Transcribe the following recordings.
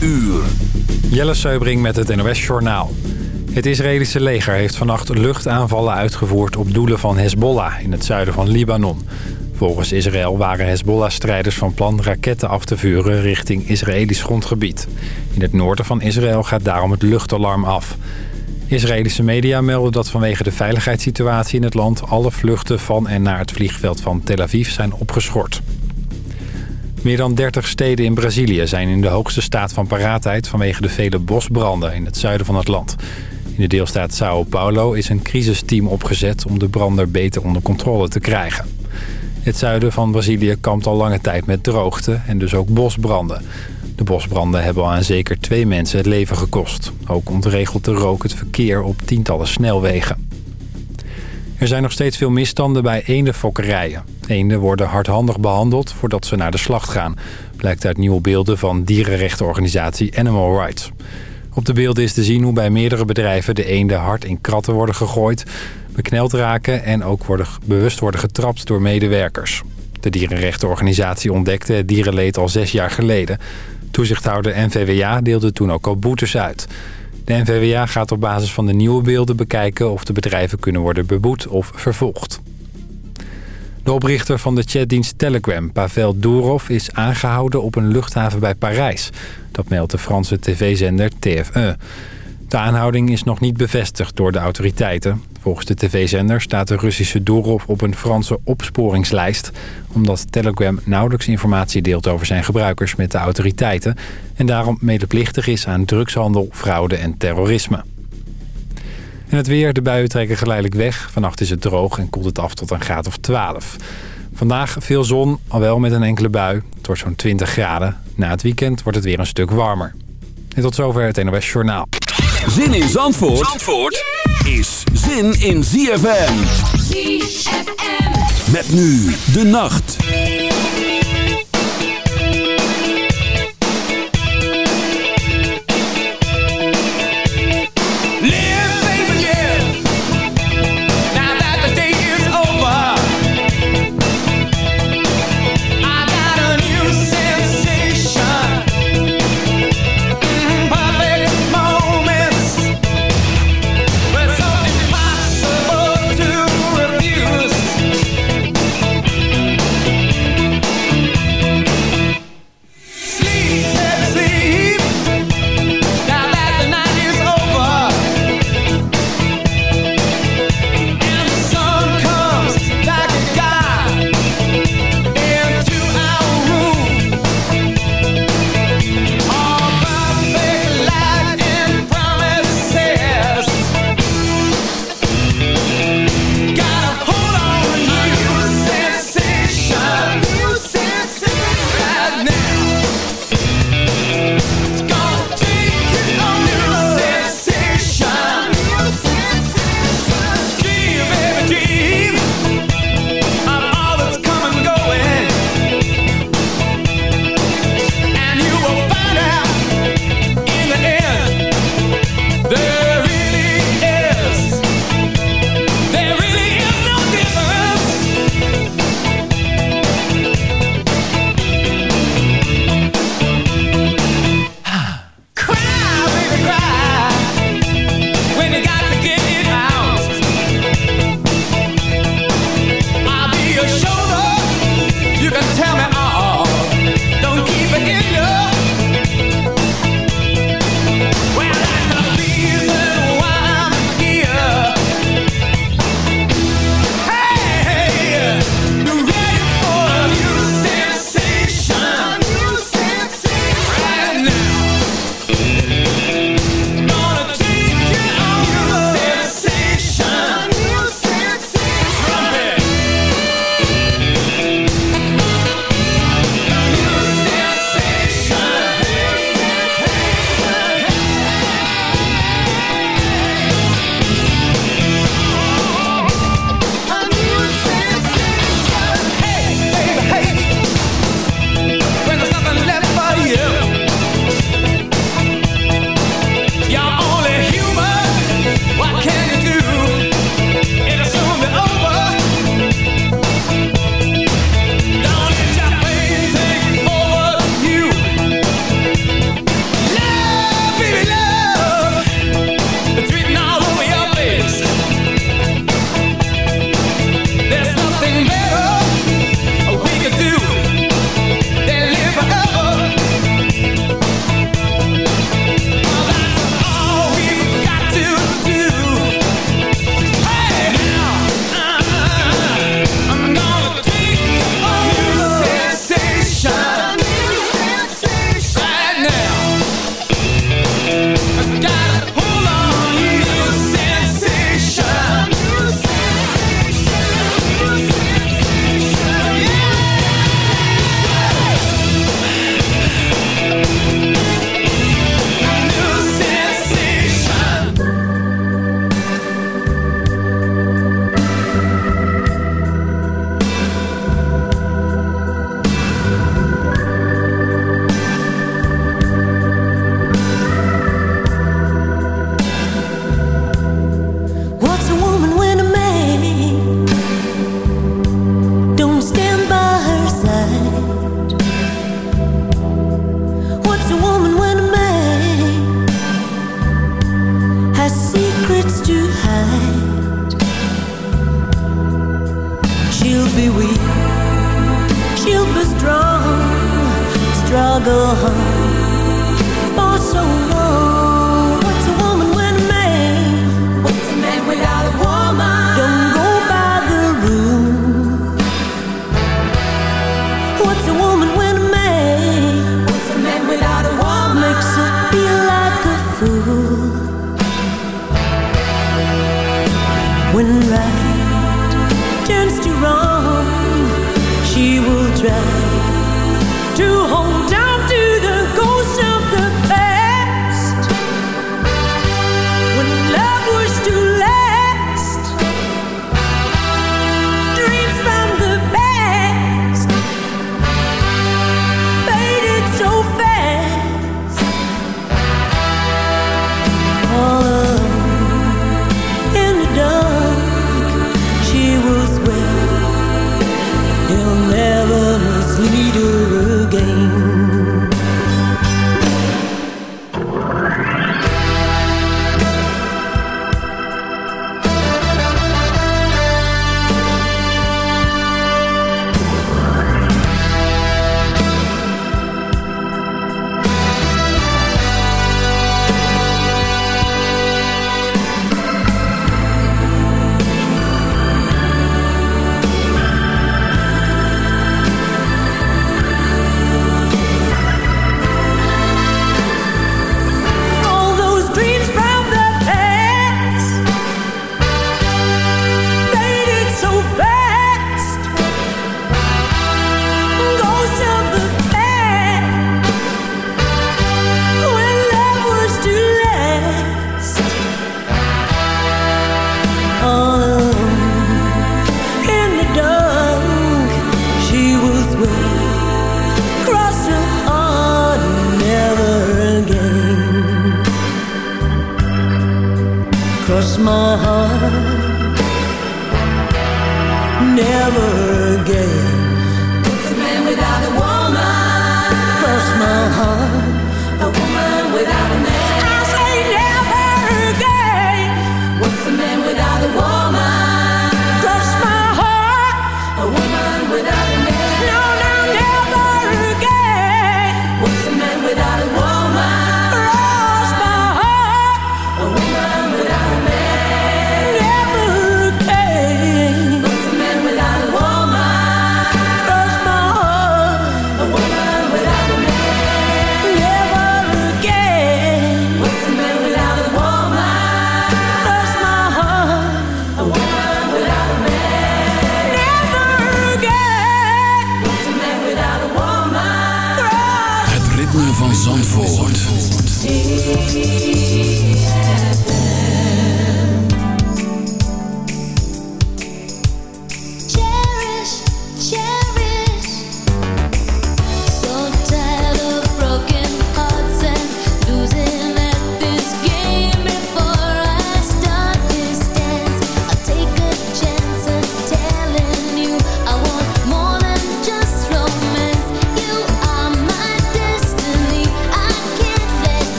uur. Jelle Seubring met het NOS Journaal. Het Israëlische leger heeft vannacht luchtaanvallen uitgevoerd op doelen van Hezbollah in het zuiden van Libanon. Volgens Israël waren Hezbollah-strijders van plan raketten af te vuren richting Israëlisch grondgebied. In het noorden van Israël gaat daarom het luchtalarm af. Israëlische media melden dat vanwege de veiligheidssituatie in het land... alle vluchten van en naar het vliegveld van Tel Aviv zijn opgeschort. Meer dan 30 steden in Brazilië zijn in de hoogste staat van paraatheid... vanwege de vele bosbranden in het zuiden van het land. In de deelstaat Sao Paulo is een crisisteam opgezet... om de branden beter onder controle te krijgen. Het zuiden van Brazilië kampt al lange tijd met droogte en dus ook bosbranden. De bosbranden hebben al aan zeker twee mensen het leven gekost. Ook ontregelt de rook het verkeer op tientallen snelwegen. Er zijn nog steeds veel misstanden bij eendenfokkerijen. Eenden worden hardhandig behandeld voordat ze naar de slacht gaan. Blijkt uit nieuwe beelden van dierenrechtenorganisatie Animal Rights. Op de beelden is te zien hoe bij meerdere bedrijven de eenden hard in kratten worden gegooid... bekneld raken en ook worden, bewust worden getrapt door medewerkers. De dierenrechtenorganisatie ontdekte het dierenleed al zes jaar geleden. Toezichthouder NVWA deelde toen ook al boetes uit. De NVWA gaat op basis van de nieuwe beelden bekijken of de bedrijven kunnen worden beboet of vervolgd. De oprichter van de chatdienst Telegram, Pavel Durov, is aangehouden op een luchthaven bij Parijs. Dat meldt de Franse tv-zender TF1. De aanhouding is nog niet bevestigd door de autoriteiten. Volgens de tv-zender staat de Russische Durov op een Franse opsporingslijst... omdat Telegram nauwelijks informatie deelt over zijn gebruikers met de autoriteiten... en daarom medeplichtig is aan drugshandel, fraude en terrorisme. En het weer, de buien trekken geleidelijk weg. Vannacht is het droog en koelt het af tot een graad of 12. Vandaag veel zon, al wel met een enkele bui. Het wordt zo'n 20 graden. Na het weekend wordt het weer een stuk warmer. En tot zover het NOS Journaal. Zin in Zandvoort, Zandvoort is zin in ZFM. ZFM. Met nu de nacht.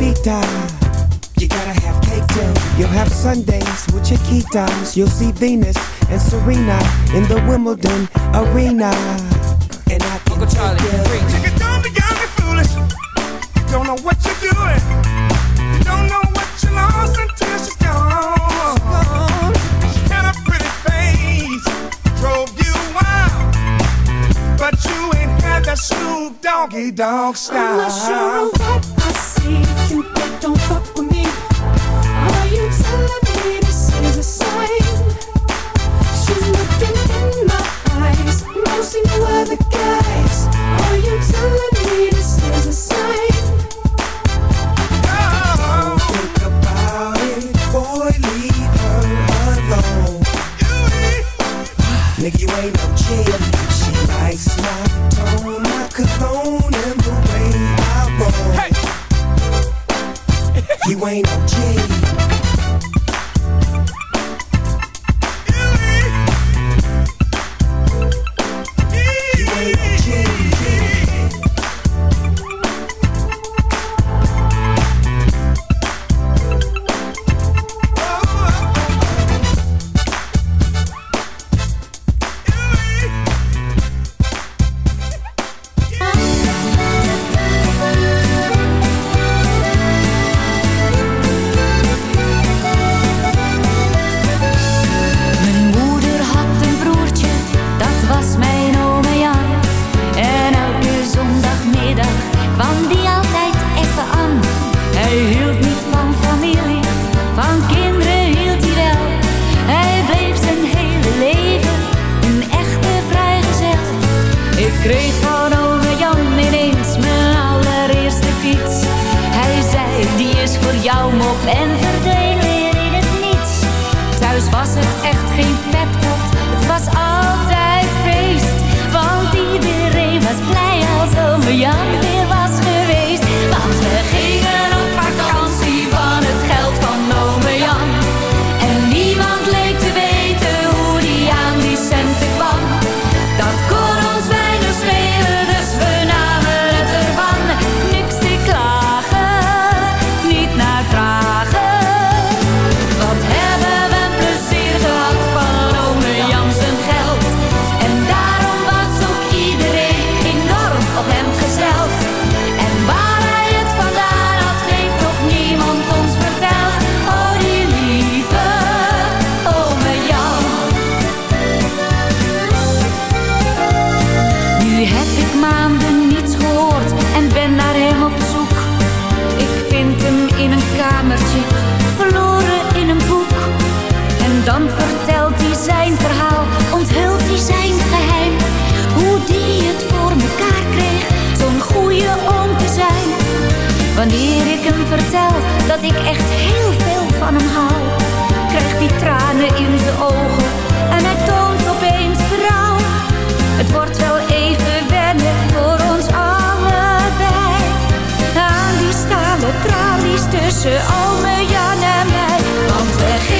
Vita. You gotta have cake too. You'll have Sundays with Chiquitas. You'll see Venus and Serena in the Wimbledon arena. And I can Uncle Charlie. You don't be young and foolish. You don't know what you're doing. You don't know what you lost until she's gone. She had a pretty face, drove you wild, but you ain't had that Snoop Doggy Dogg style don't fuck with me. Wanneer ik hem vertel dat ik echt heel veel van hem hou, krijgt hij tranen in zijn ogen en hij toont opeens berouw. Het wordt wel even wennen voor ons allebei. Aan die stalen tralies tussen Alme, Jan en mij, want we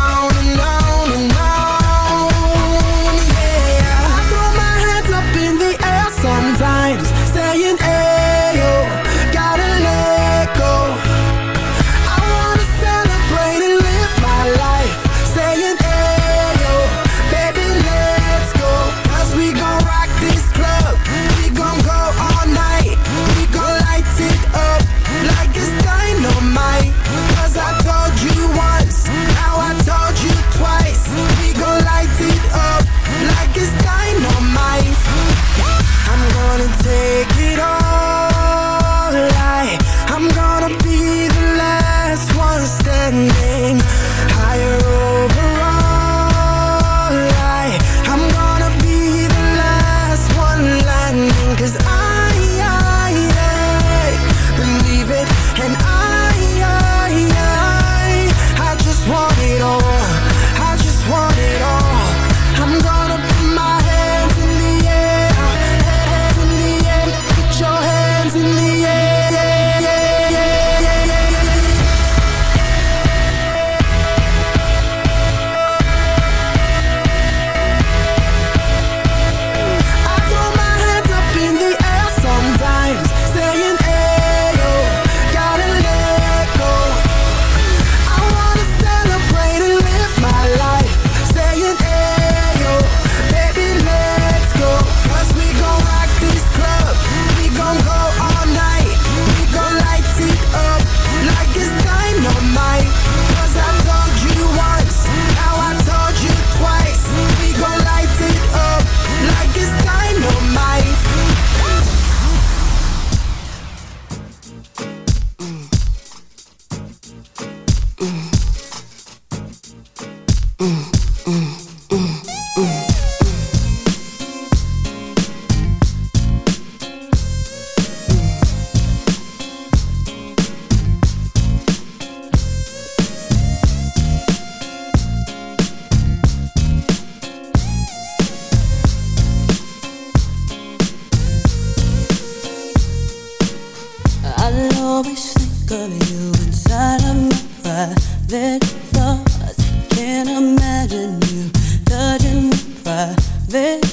always think of you inside of my private thoughts. Can't imagine you touching my private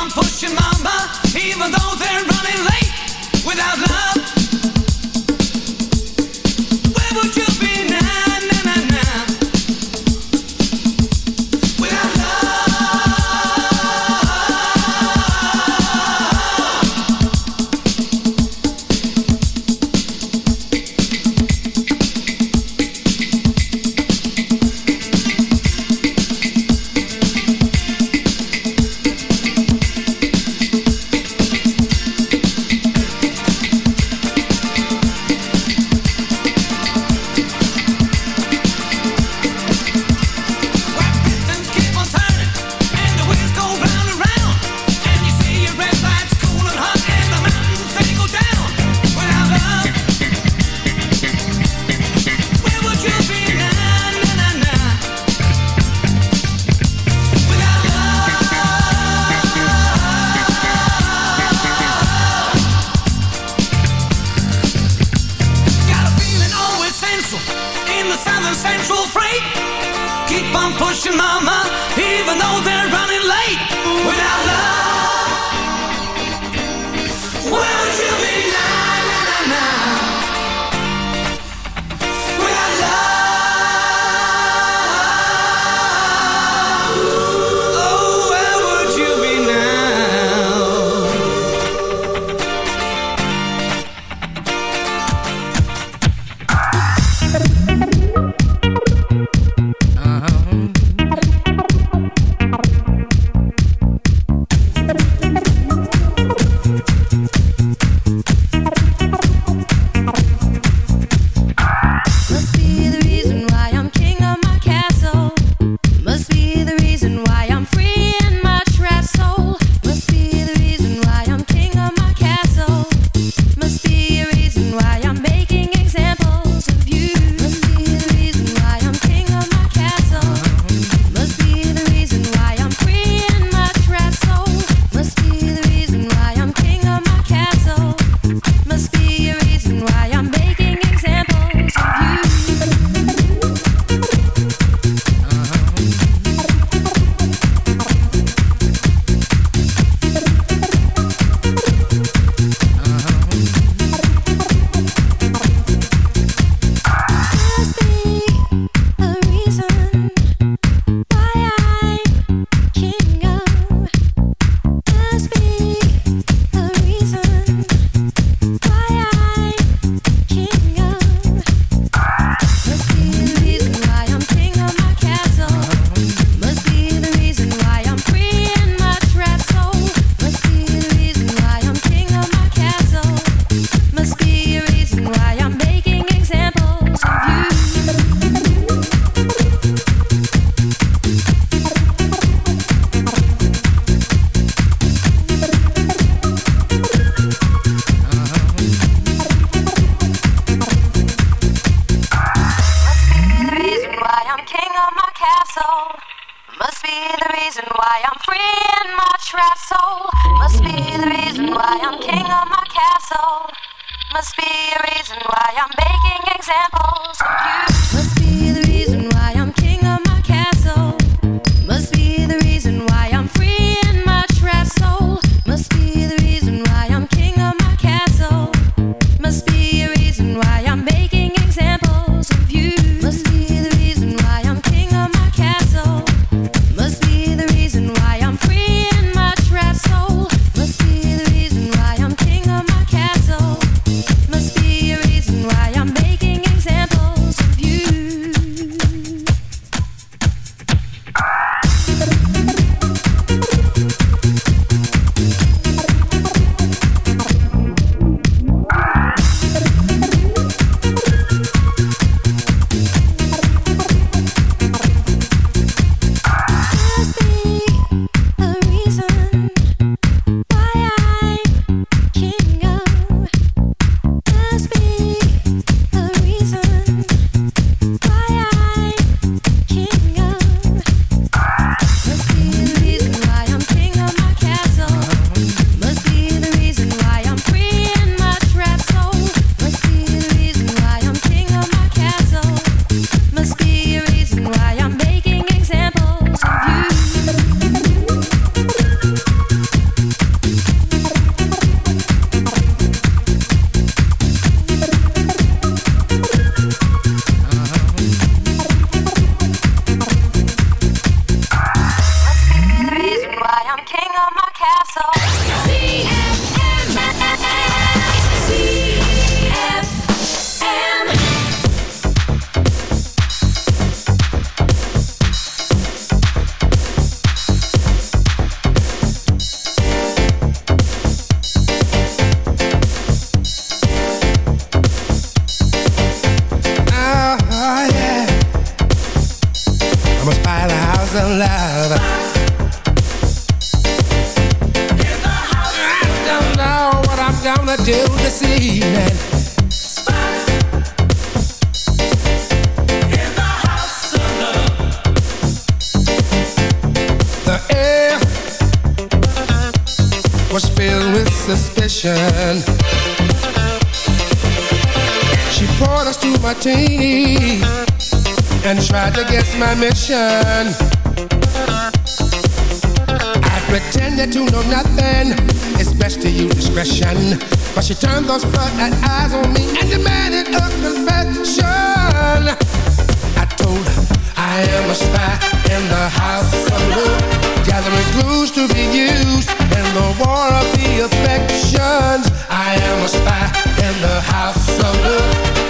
I'm pushing mama, even though they're running late without love. Us and tried to guess my mission. I pretended to know nothing. It's best to use discretion. But she turned those flood eyes on me and demanded a confession. I told her I am a spy in the house of love, gathering clues to be used in the war of the affections. I am a spy in the house of love.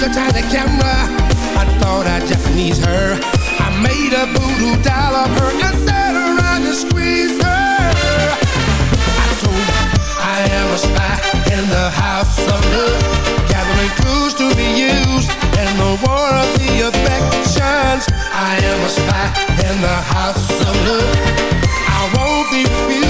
I used a tiny camera. I thought I'd Japanese her. I made a voodoo doll of her and sat around and squeezed her. I told I am a spy in the house of love, gathering clues to be used in the war of the affections. I am a spy in the house of love. I won't be refused.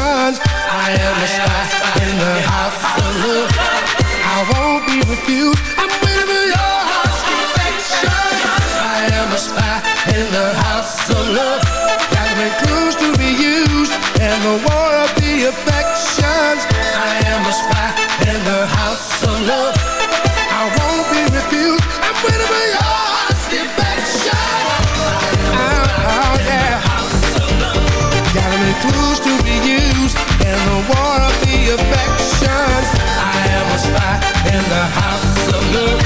guns. I am a spy in the house of love. I won't be refused. I'm waiting for your heart's confession. I am a spy in the house of love. Got my clues to be used in the war of the affections. I am a spy in the house of love. I won't be refused. I'm waiting for your the house of love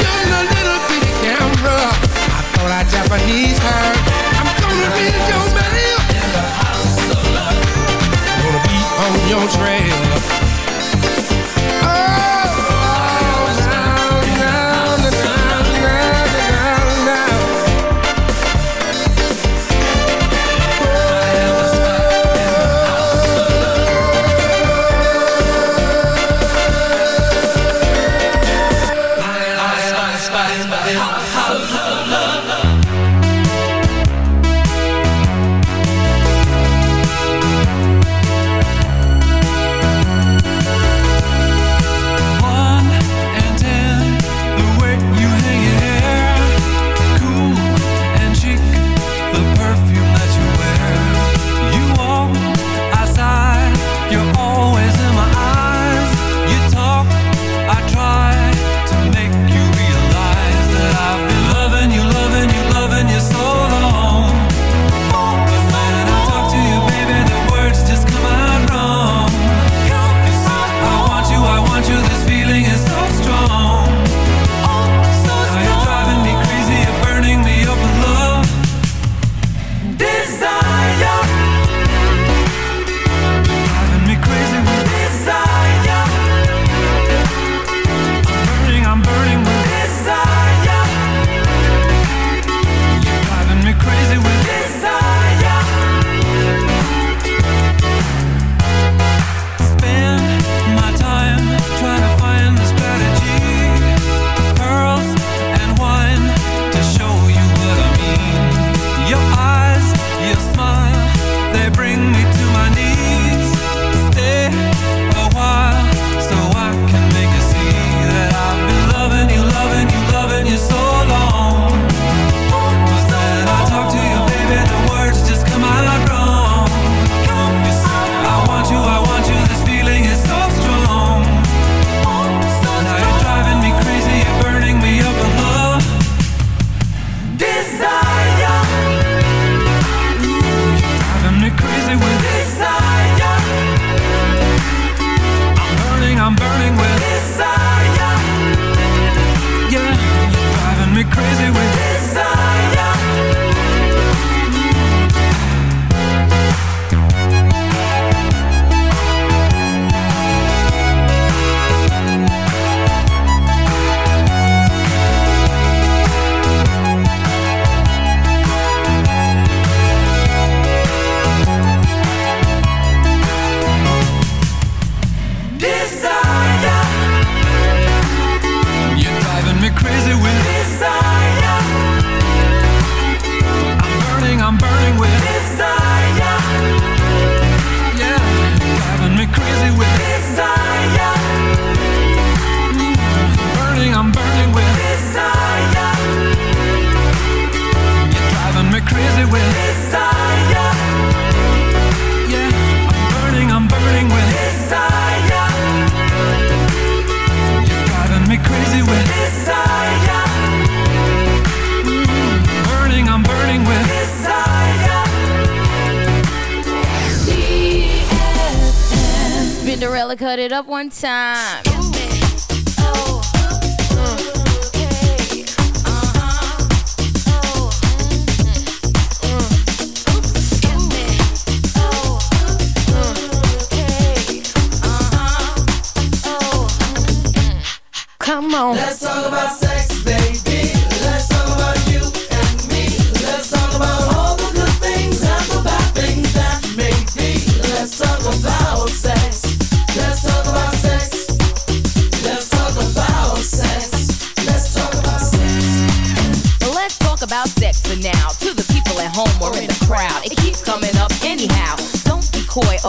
You're in a little bitty camera. I thought I Japanese her I'm gonna be your man. In the house of love Gonna be on your trail. one time.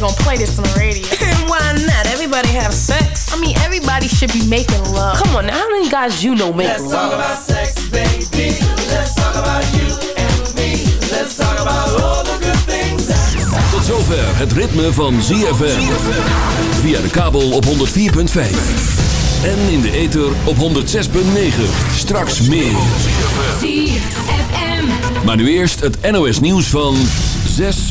Gonna play this on the radio. Why not? Everybody have sex. I mean, everybody should be making love. Come on, now, how many guys you know make Let's talk love? about sex, baby. Let's talk about you and me. Let's talk about all the good things. Tot zover het ritme van ZFM. Via de kabel op 104.5. En in de ether op 106.9. Straks meer. ZFM. Maar nu eerst het NOS nieuws van 6